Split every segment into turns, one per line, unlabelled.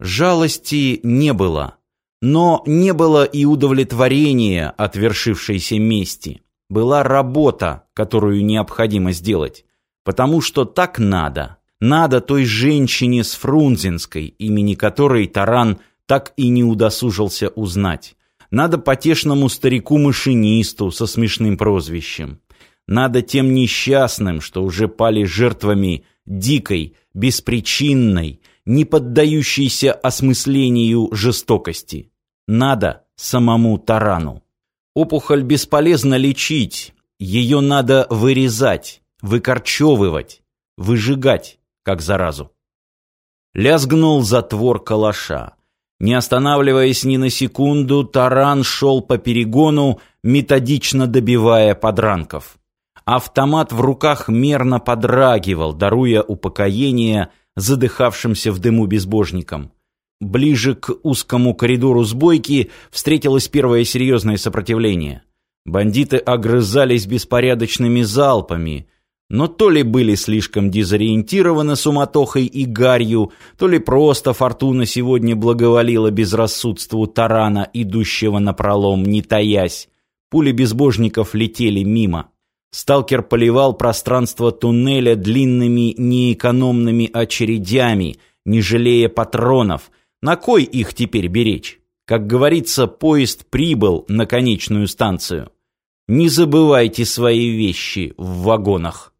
Жалости не было, но не было и удовлетворения от вершившейся мести. Была работа, которую необходимо сделать, потому что так надо. Надо той женщине с Фрунзенской, имени которой Таран так и не удосужился узнать. Надо потешному старику-машинисту со смешным прозвищем. Надо тем несчастным, что уже пали жертвами дикой, беспричинной, не поддающейся осмыслению жестокости. Надо самому тарану. Опухоль бесполезно лечить, ее надо вырезать, выкорчевывать, выжигать, как заразу. Лязгнул затвор калаша. Не останавливаясь ни на секунду, таран шел по перегону, методично добивая подранков. Автомат в руках мерно подрагивал, даруя упокоение задыхавшимся в дыму безбожникам. Ближе к узкому коридору сбойки встретилось первое серьезное сопротивление. Бандиты огрызались беспорядочными залпами — но то ли были слишком дезориентированы суматохой и гарью, то ли просто фортуна сегодня благоволила безрассудству тарана, идущего напролом, не таясь. Пули безбожников летели мимо. Сталкер поливал пространство туннеля длинными неэкономными очередями, не жалея патронов. На кой их теперь беречь? Как говорится, поезд прибыл на конечную станцию. Не забывайте свои вещи в вагонах.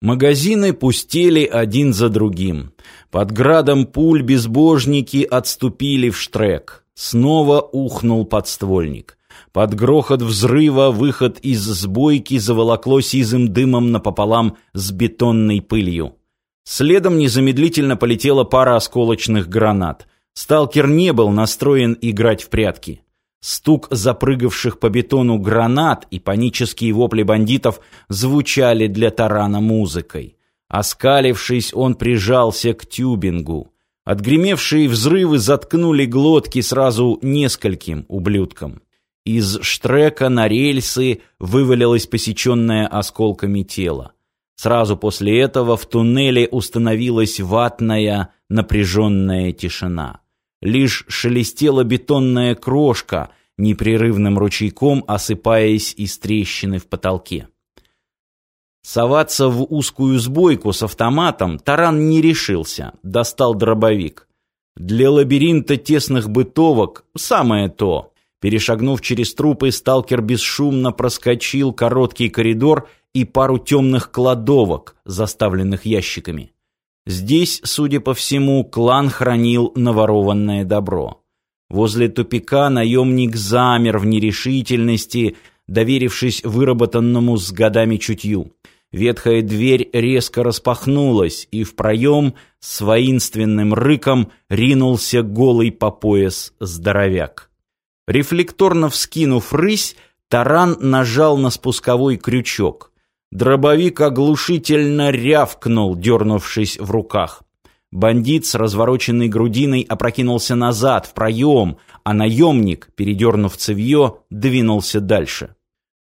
Магазины пустели один за другим. Под градом пуль безбожники отступили в штрек. Снова ухнул подствольник. Под грохот взрыва выход из сбойки заволокло сизым дымом напополам с бетонной пылью. Следом незамедлительно полетела пара осколочных гранат. Сталкер не был настроен играть в прятки. Стук запрыгавших по бетону гранат и панические вопли бандитов звучали для тарана музыкой. Оскалившись, он прижался к тюбингу. Отгремевшие взрывы заткнули глотки сразу нескольким ублюдкам. Из штрека на рельсы вывалилось посеченное осколками тело. Сразу после этого в туннеле установилась ватная напряженная тишина. Лишь шелестела бетонная крошка, непрерывным ручейком осыпаясь из трещины в потолке. Соваться в узкую сбойку с автоматом Таран не решился, достал дробовик. Для лабиринта тесных бытовок самое то. Перешагнув через трупы, сталкер бесшумно проскочил короткий коридор и пару темных кладовок, заставленных ящиками. Здесь, судя по всему, клан хранил наворованное добро. Возле тупика наемник замер в нерешительности, доверившись выработанному с годами чутью. Ветхая дверь резко распахнулась, и в проем с воинственным рыком ринулся голый по пояс здоровяк. Рефлекторно вскинув рысь, таран нажал на спусковой крючок — Дробовик оглушительно рявкнул, дернувшись в руках. Бандит с развороченной грудиной опрокинулся назад, в проем, а наемник, передернув цевье, двинулся дальше.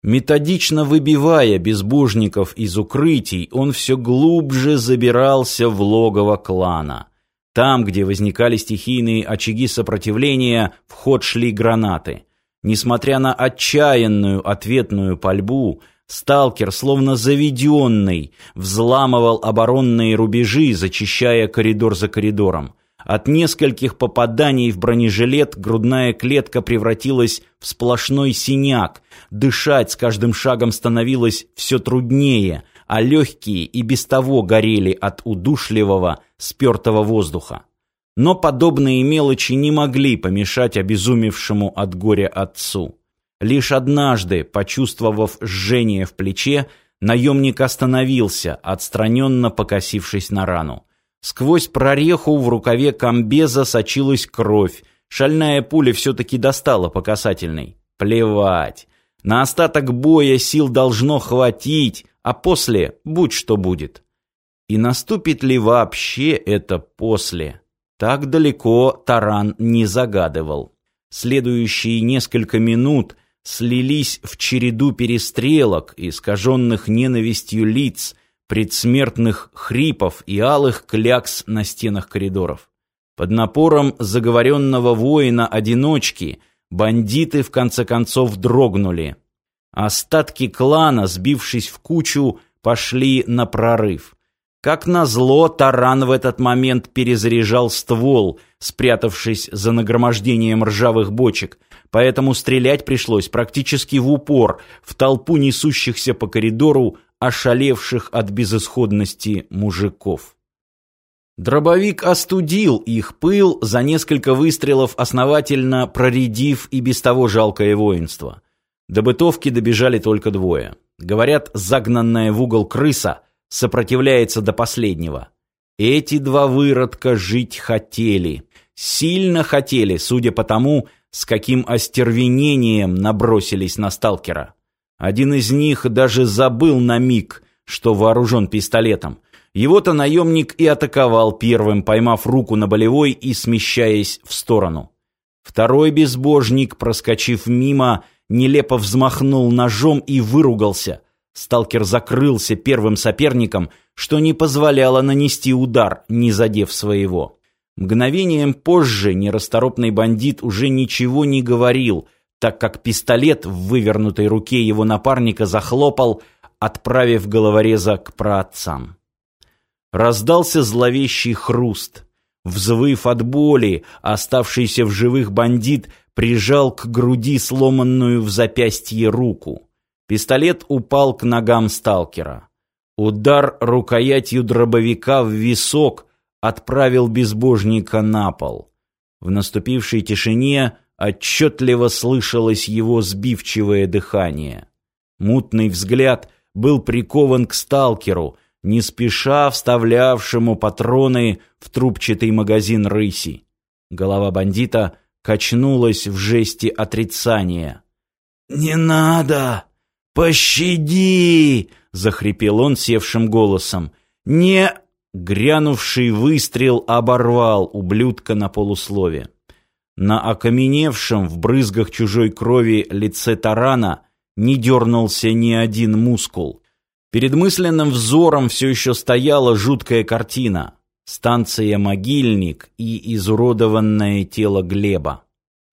Методично выбивая безбожников из укрытий, он все глубже забирался в логово клана. Там, где возникали стихийные очаги сопротивления, в ход шли гранаты. Несмотря на отчаянную ответную пальбу, Сталкер, словно заведенный, взламывал оборонные рубежи, зачищая коридор за коридором. От нескольких попаданий в бронежилет грудная клетка превратилась в сплошной синяк. Дышать с каждым шагом становилось все труднее, а легкие и без того горели от удушливого, спертого воздуха. Но подобные мелочи не могли помешать обезумевшему от горя отцу. Лишь однажды, почувствовав жжение в плече, наемник остановился, отстраненно покосившись на рану. Сквозь прореху в рукаве комбеза сочилась кровь. Шальная пуля все-таки достала по касательной. Плевать. На остаток боя сил должно хватить, а после будь что будет. И наступит ли вообще это после? Так далеко Таран не загадывал. Следующие несколько минут слились в череду перестрелок, искаженных ненавистью лиц, предсмертных хрипов и алых клякс на стенах коридоров. Под напором заговоренного воина-одиночки бандиты в конце концов дрогнули. Остатки клана, сбившись в кучу, пошли на прорыв. Как назло, таран в этот момент перезаряжал ствол, спрятавшись за нагромождением ржавых бочек, поэтому стрелять пришлось практически в упор в толпу несущихся по коридору, ошалевших от безысходности мужиков. Дробовик остудил их пыл, за несколько выстрелов основательно проредив и без того жалкое воинство. До бытовки добежали только двое. Говорят, загнанная в угол крыса сопротивляется до последнего. Эти два выродка жить хотели. Сильно хотели, судя по тому, с каким остервенением набросились на сталкера. Один из них даже забыл на миг, что вооружен пистолетом. Его-то наемник и атаковал первым, поймав руку на болевой и смещаясь в сторону. Второй безбожник, проскочив мимо, нелепо взмахнул ножом и выругался. Сталкер закрылся первым соперником, что не позволяло нанести удар, не задев своего. Мгновением позже нерасторопный бандит уже ничего не говорил, так как пистолет в вывернутой руке его напарника захлопал, отправив головореза к праотцам. Раздался зловещий хруст. Взвыв от боли, оставшийся в живых бандит прижал к груди сломанную в запястье руку. Пистолет упал к ногам сталкера. Удар рукоятью дробовика в висок отправил безбожника на пол. В наступившей тишине отчетливо слышалось его сбивчивое дыхание. Мутный взгляд был прикован к сталкеру, не спеша вставлявшему патроны в трубчатый магазин рыси. Голова бандита — качнулась в жесте отрицания. «Не надо! Пощади!» — захрипел он севшим голосом. «Не...» — грянувший выстрел оборвал ублюдка на полуслове. На окаменевшем в брызгах чужой крови лице тарана не дернулся ни один мускул. Перед мысленным взором все еще стояла жуткая картина станция «Могильник» и изуродованное тело Глеба.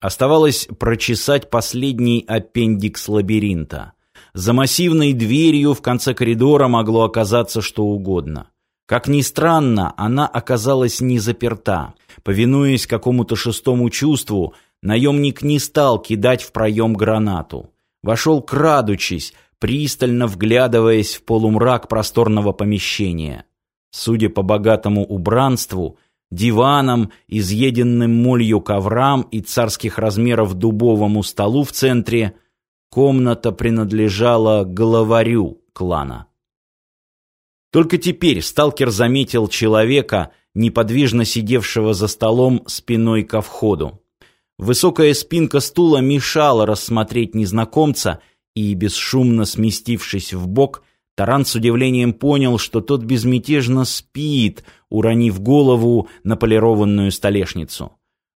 Оставалось прочесать последний аппендикс лабиринта. За массивной дверью в конце коридора могло оказаться что угодно. Как ни странно, она оказалась не заперта. Повинуясь какому-то шестому чувству, наемник не стал кидать в проем гранату. Вошел крадучись, пристально вглядываясь в полумрак просторного помещения. Судя по богатому убранству, диванам, изъеденным молью коврам и царских размеров дубовому столу в центре, комната принадлежала главарю клана. Только теперь сталкер заметил человека, неподвижно сидевшего за столом спиной ко входу. Высокая спинка стула мешала рассмотреть незнакомца, и, бесшумно сместившись в бок, Таран с удивлением понял, что тот безмятежно спит, уронив голову на полированную столешницу.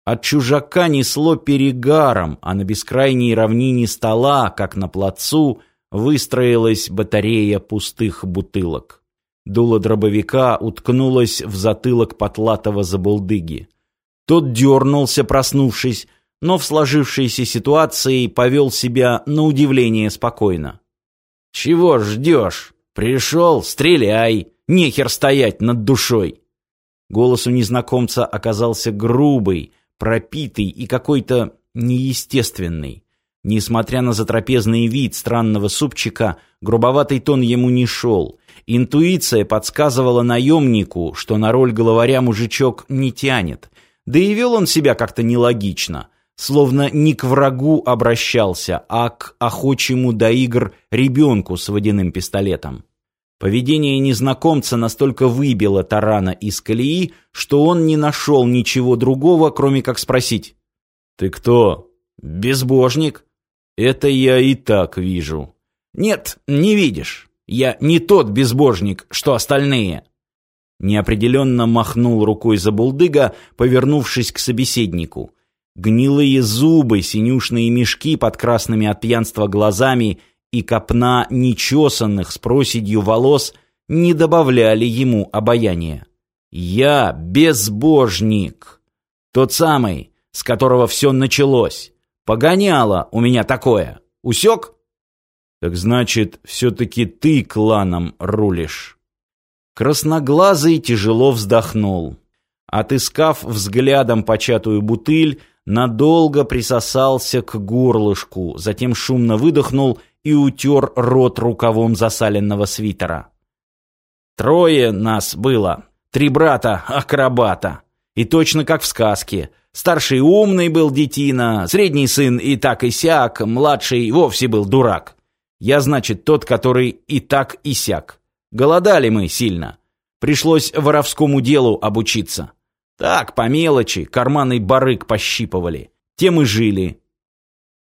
От чужака несло перегаром, а на бескрайней равнине стола, как на плацу, выстроилась батарея пустых бутылок. Дуло дробовика уткнулось в затылок потлатого забулдыги. Тот дернулся, проснувшись, но в сложившейся ситуации повел себя на удивление спокойно. «Чего ждешь? Пришел, стреляй! Нехер стоять над душой!» Голос у незнакомца оказался грубый, пропитый и какой-то неестественный. Несмотря на затрапезный вид странного супчика, грубоватый тон ему не шел. Интуиция подсказывала наемнику, что на роль главаря мужичок не тянет. Да и вел он себя как-то нелогично — словно не к врагу обращался, а к охочему до игр ребенку с водяным пистолетом. Поведение незнакомца настолько выбило Тарана из колеи, что он не нашел ничего другого, кроме как спросить. «Ты кто? Безбожник?» «Это я и так вижу». «Нет, не видишь. Я не тот безбожник, что остальные». Неопределенно махнул рукой за булдыга, повернувшись к собеседнику. Гнилые зубы, синюшные мешки под красными от пьянства глазами и копна нечесанных с проседью волос не добавляли ему обаяния. «Я безбожник!» Тот самый, с которого все началось. Погоняло у меня такое. Усек? Так значит, все-таки ты кланом рулишь. Красноглазый тяжело вздохнул. Отыскав взглядом початую бутыль, надолго присосался к горлышку, затем шумно выдохнул и утер рот рукавом засаленного свитера. Трое нас было, три брата-акробата. И точно как в сказке. Старший умный был детина, средний сын и так и сяк, младший вовсе был дурак. Я, значит, тот, который и так и сяк. Голодали мы сильно. Пришлось воровскому делу обучиться. Так, по мелочи, карманный барык пощипывали. Тем и жили.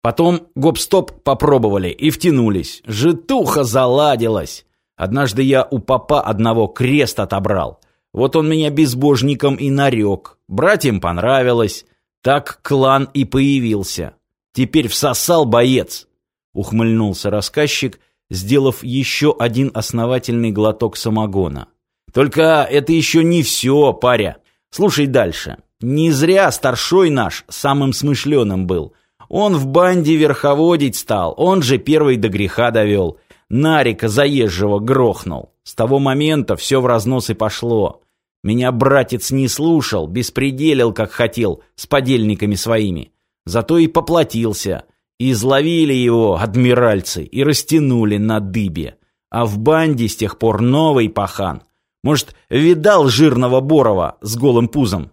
Потом гоп-стоп попробовали и втянулись. Житуха заладилась. Однажды я у папа одного крест отобрал. Вот он меня безбожником и нарек. Братьям понравилось. Так клан и появился. Теперь всосал боец. Ухмыльнулся рассказчик, сделав еще один основательный глоток самогона. Только это еще не все, паря. Слушай дальше. Не зря старшой наш самым смышленым был. Он в банде верховодить стал, он же первый до греха довел. Нарика заезжего грохнул. С того момента все в разнос и пошло. Меня братец не слушал, беспределил, как хотел, с подельниками своими. Зато и поплатился. Изловили его адмиральцы и растянули на дыбе. А в банде с тех пор новый пахан. Может, видал жирного Борова с голым пузом?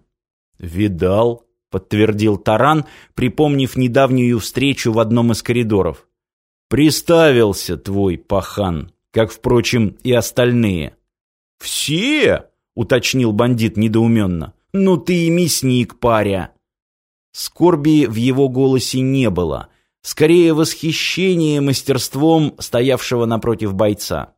Видал, подтвердил Таран, припомнив недавнюю встречу в одном из коридоров. Приставился твой пахан, как, впрочем, и остальные. Все? уточнил бандит недоуменно. Ну ты и мясник, паря. Скорби в его голосе не было, скорее восхищение мастерством стоявшего напротив бойца.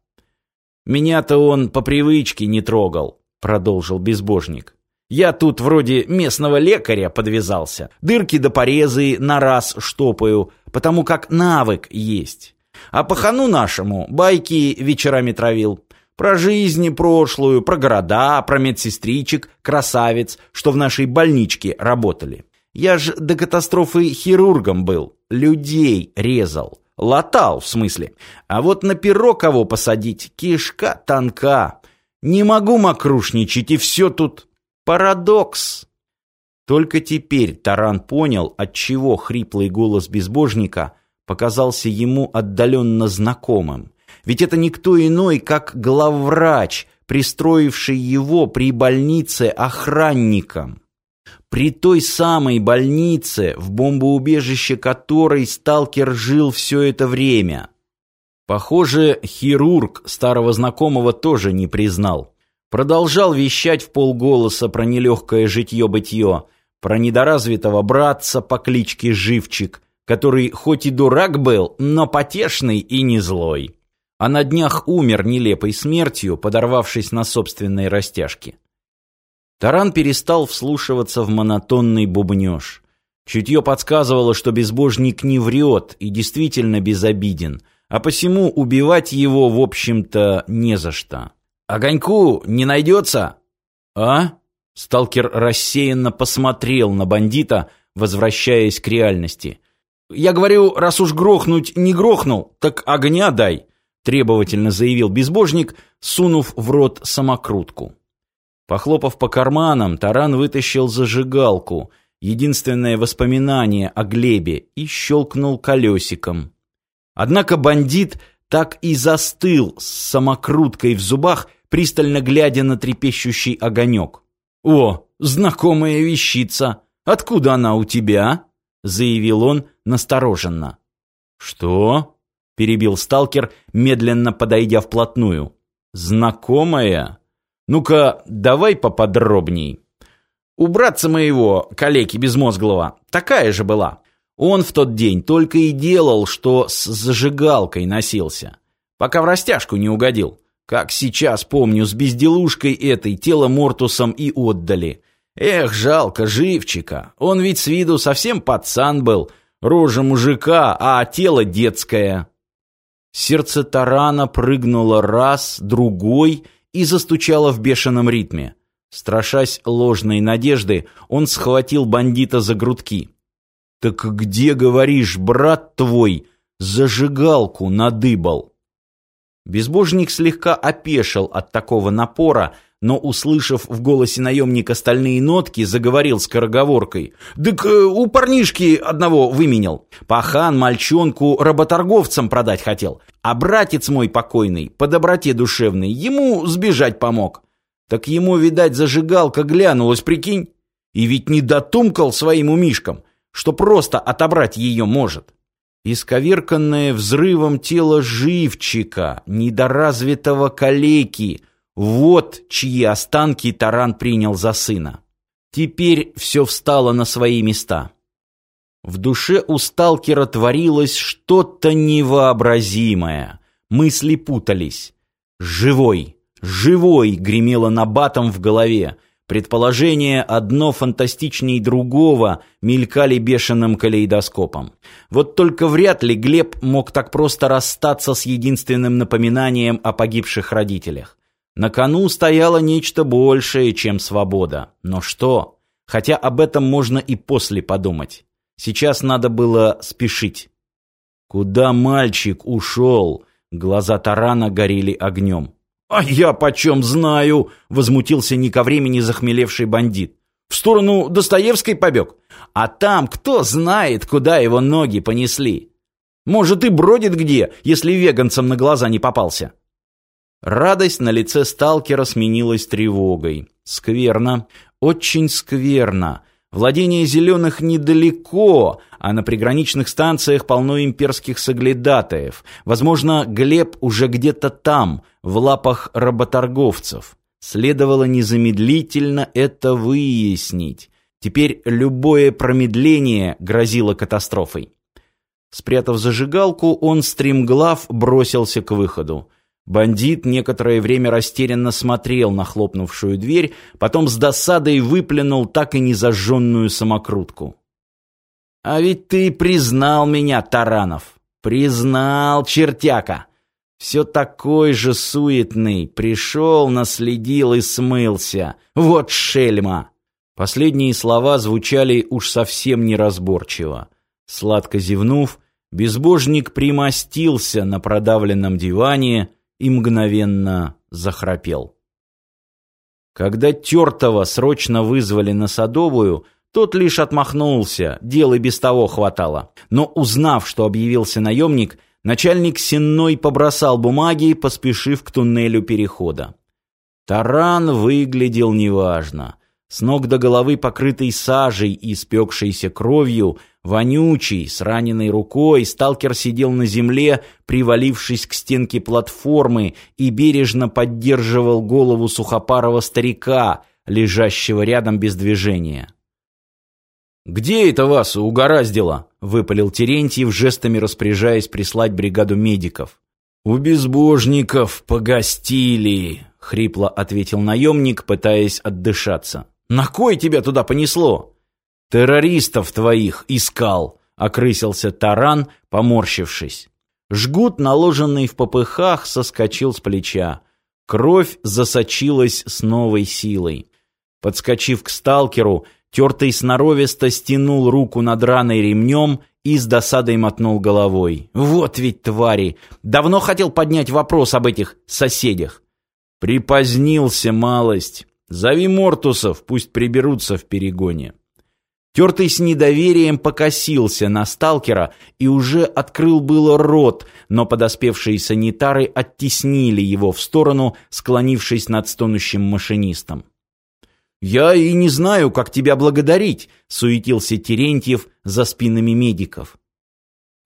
«Меня-то он по привычке не трогал», — продолжил безбожник. «Я тут вроде местного лекаря подвязался. Дырки до порезы на раз штопаю, потому как навык есть. А пахану нашему байки вечерами травил. Про жизнь прошлую, про города, про медсестричек, красавец, что в нашей больничке работали. Я ж до катастрофы хирургом был, людей резал. Латал, в смысле. А вот на перо кого посадить, кишка тонка. Не могу мокрушничать, и все тут парадокс. Только теперь Таран понял, отчего хриплый голос безбожника показался ему отдаленно знакомым. Ведь это никто иной, как главврач, пристроивший его при больнице охранником при той самой больнице, в бомбоубежище которой сталкер жил все это время. Похоже, хирург старого знакомого тоже не признал. Продолжал вещать в полголоса про нелегкое житье-бытье, про недоразвитого братца по кличке Живчик, который хоть и дурак был, но потешный и не злой. А на днях умер нелепой смертью, подорвавшись на собственной растяжке. Таран перестал вслушиваться в монотонный бубнёж. Чутье подсказывало, что безбожник не врет и действительно безобиден, а посему убивать его, в общем-то, не за что. «Огоньку не найдется?» «А?» Сталкер рассеянно посмотрел на бандита, возвращаясь к реальности. «Я говорю, раз уж грохнуть не грохнул, так огня дай», требовательно заявил безбожник, сунув в рот самокрутку. Похлопав по карманам, Таран вытащил зажигалку, единственное воспоминание о Глебе, и щелкнул колесиком. Однако бандит так и застыл с самокруткой в зубах, пристально глядя на трепещущий огонек. «О, знакомая вещица! Откуда она у тебя?» — заявил он настороженно. «Что?» — перебил сталкер, медленно подойдя вплотную. «Знакомая?» Ну-ка, давай поподробней. У братца моего, калеки безмозглого, такая же была. Он в тот день только и делал, что с зажигалкой носился. Пока в растяжку не угодил. Как сейчас помню, с безделушкой этой тело Мортусом и отдали. Эх, жалко живчика. Он ведь с виду совсем пацан был. Рожа мужика, а тело детское. Сердце тарана прыгнуло раз, другой — и застучала в бешеном ритме. Страшась ложной надежды, он схватил бандита за грудки. «Так где, говоришь, брат твой, зажигалку надыбал?» Безбожник слегка опешил от такого напора, но, услышав в голосе наемника стальные нотки, заговорил скороговоркой. «Дык э, у парнишки одного выменял. Пахан мальчонку работорговцам продать хотел, а братец мой покойный, по доброте душевной, ему сбежать помог. Так ему, видать, зажигалка глянулась, прикинь. И ведь не дотумкал своим умишкам, что просто отобрать ее может». Исковерканное взрывом тело живчика, недоразвитого калеки — вот чьи останки Таран принял за сына. Теперь все встало на свои места. В душе у сталкера творилось что-то невообразимое. Мысли путались. «Живой! Живой!» гремело набатом в голове. Предположения одно фантастичней другого мелькали бешеным калейдоскопом. Вот только вряд ли Глеб мог так просто расстаться с единственным напоминанием о погибших родителях. На кону стояло нечто большее, чем свобода. Но что? Хотя об этом можно и после подумать. Сейчас надо было спешить. Куда мальчик ушел? Глаза Тарана горели огнем. «А я почем знаю?» — возмутился не ко времени захмелевший бандит. «В сторону Достоевской побег? А там кто знает, куда его ноги понесли? Может, и бродит где, если веганцам на глаза не попался?» Радость на лице сталкера сменилась тревогой. Скверно, очень скверно. Владение зеленых недалеко, а на приграничных станциях полно имперских соглядатаев. Возможно, Глеб уже где-то там, в лапах работорговцев. Следовало незамедлительно это выяснить. Теперь любое промедление грозило катастрофой. Спрятав зажигалку, он стремглав бросился к выходу. Бандит некоторое время растерянно смотрел на хлопнувшую дверь, потом с досадой выплюнул так и незажженную самокрутку. «А ведь ты признал меня, Таранов! Признал, чертяка! Все такой же суетный, пришел, наследил и смылся. Вот шельма!» Последние слова звучали уж совсем неразборчиво. Сладко зевнув, безбожник примостился на продавленном диване, и мгновенно захрапел. Когда Тертого срочно вызвали на Садовую, тот лишь отмахнулся, дел и без того хватало. Но узнав, что объявился наемник, начальник Сенной побросал бумаги, поспешив к туннелю перехода. Таран выглядел неважно. С ног до головы покрытый сажей и спекшейся кровью – Вонючий, с раненной рукой, сталкер сидел на земле, привалившись к стенке платформы и бережно поддерживал голову сухопарого старика, лежащего рядом без движения. «Где это вас угораздило?» — выпалил Терентьев, жестами распоряжаясь прислать бригаду медиков. «У безбожников погостили», — хрипло ответил наемник, пытаясь отдышаться. «На кой тебя туда понесло?» «Террористов твоих искал!» — окрысился таран, поморщившись. Жгут, наложенный в попыхах, соскочил с плеча. Кровь засочилась с новой силой. Подскочив к сталкеру, тертый сноровисто стянул руку над раной ремнем и с досадой мотнул головой. «Вот ведь твари! Давно хотел поднять вопрос об этих соседях!» «Припозднился малость. Зови Мортусов, пусть приберутся в перегоне». Тертый с недоверием покосился на сталкера и уже открыл было рот, но подоспевшие санитары оттеснили его в сторону, склонившись над стонущим машинистом. «Я и не знаю, как тебя благодарить», — суетился Терентьев за спинами медиков.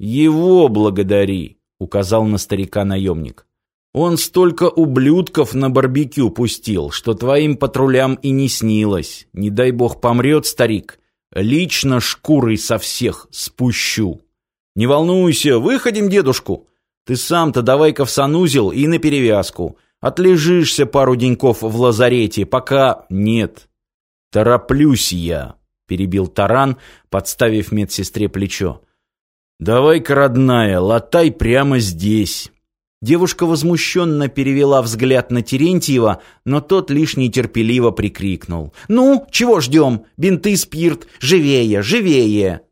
«Его благодари», — указал на старика наемник. «Он столько ублюдков на барбекю пустил, что твоим патрулям и не снилось. Не дай бог помрет старик» Лично шкурой со всех спущу. Не волнуйся, выходим дедушку. Ты сам-то давай-ка в санузел и на перевязку. Отлежишься пару деньков в лазарете, пока нет. Тороплюсь я, перебил Таран, подставив медсестре плечо. Давай-ка, родная, латай прямо здесь. Девушка возмущенно перевела взгляд на Терентьева, но тот лишь нетерпеливо прикрикнул. «Ну, чего ждем? Бинты, спирт! Живее, живее!»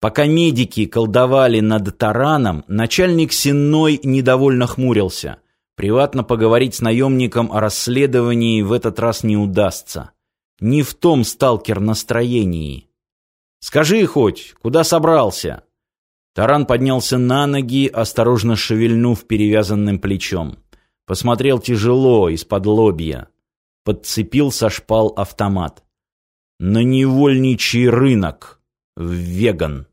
Пока медики колдовали над тараном, начальник Сенной недовольно хмурился. Приватно поговорить с наемником о расследовании в этот раз не удастся. Не в том сталкер настроении. «Скажи хоть, куда собрался?» Таран поднялся на ноги, осторожно шевельнув перевязанным плечом. Посмотрел тяжело, из-под лобья. Подцепил со шпал автомат. «На невольничий рынок. В веган».